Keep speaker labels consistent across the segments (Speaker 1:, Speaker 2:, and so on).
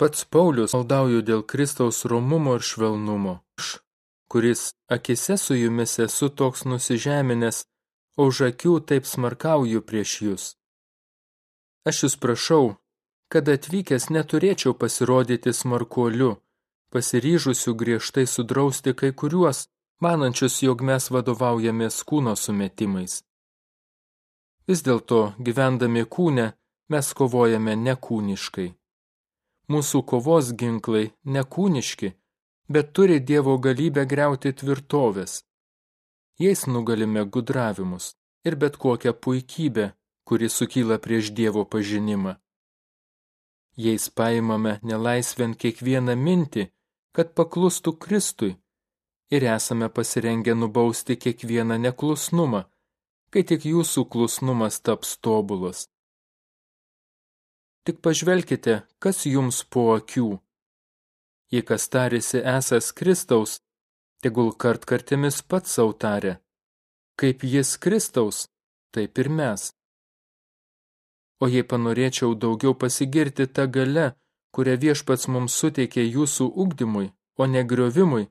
Speaker 1: pats Paulius maldauju dėl Kristaus romumo ir švelnumo. Kuris akise su jumis esu toks nusižeminęs, o už akių taip smarkauju prieš jūs. Aš jūs prašau, kad atvykęs neturėčiau pasirodyti smarkuoliu, pasiryžusių griežtai sudrausti kai kuriuos, manančius, jog mes vadovaujamės kūno sumetimais. Vis dėlto, gyvendami kūne, mes kovojame nekūniškai. Mūsų kovos ginklai nekūniški, bet turi Dievo galybę greuti tvirtovės. Jais nugalime gudravimus ir bet kokią puikybę, kuri sukyla prieš Dievo pažinimą. Jais paimame nelaisvent kiekvieną mintį, kad paklustų Kristui ir esame pasirengę nubausti kiekvieną neklusnumą, kai tik jūsų klusnumas taps tobulas. Tik pažvelkite, kas jums po akių. Jei kas tarėsi esas Kristaus, tegul kartkartėmis pats savo tarė. Kaip jis Kristaus, taip ir mes. O jei panorėčiau daugiau pasigirti tą gale, kurią viešpats mums suteikė jūsų ugdymui, o ne griovimui,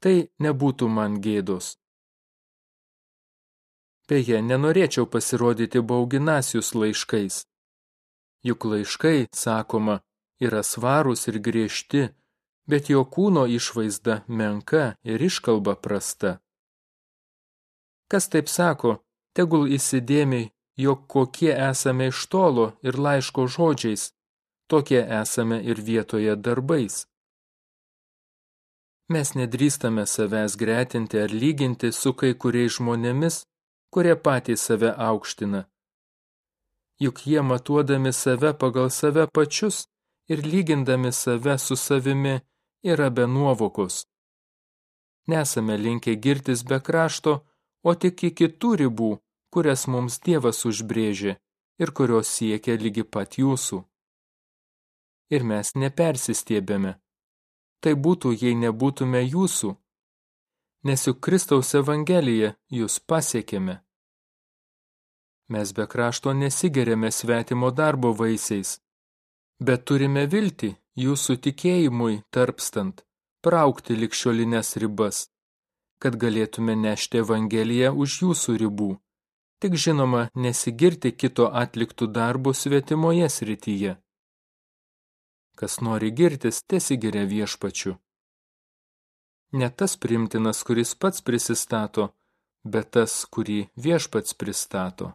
Speaker 1: tai nebūtų man gėdos. Beje, nenorėčiau pasirodyti bauginasius laiškais. Juk laiškai, sakoma, yra svarūs ir griežti, bet jo kūno išvaizda menka ir iškalba prasta. Kas taip sako, tegul įsidėmiai jog kokie esame iš tolo ir laiško žodžiais, tokie esame ir vietoje darbais. Mes nedrįstame savęs gretinti ar lyginti su kai kuriais žmonėmis, kurie patys save aukština. Juk jie matuodami save pagal save pačius ir lygindami save su savimi yra be nuovokos. Nesame linkę girtis be krašto, o tik iki kitų ribų, kurias mums Dievas užbrėžė ir kurios siekia lygi pat jūsų. Ir mes nepersistiebėme. Tai būtų, jei nebūtume jūsų, nes juk Kristaus Evangelija jūs pasiekėme. Mes be krašto nesigerėme svetimo darbo vaisiais, bet turime vilti jūsų tikėjimui tarpstant, praukti likščiolinės ribas, kad galėtume nešti Evangeliją už jūsų ribų tik žinoma nesigirti kito atliktų darbų svetimoje srityje. Kas nori girtis, tesigiria viešpačiu. Ne tas primtinas, kuris pats prisistato, bet tas, kurį viešpats pristato.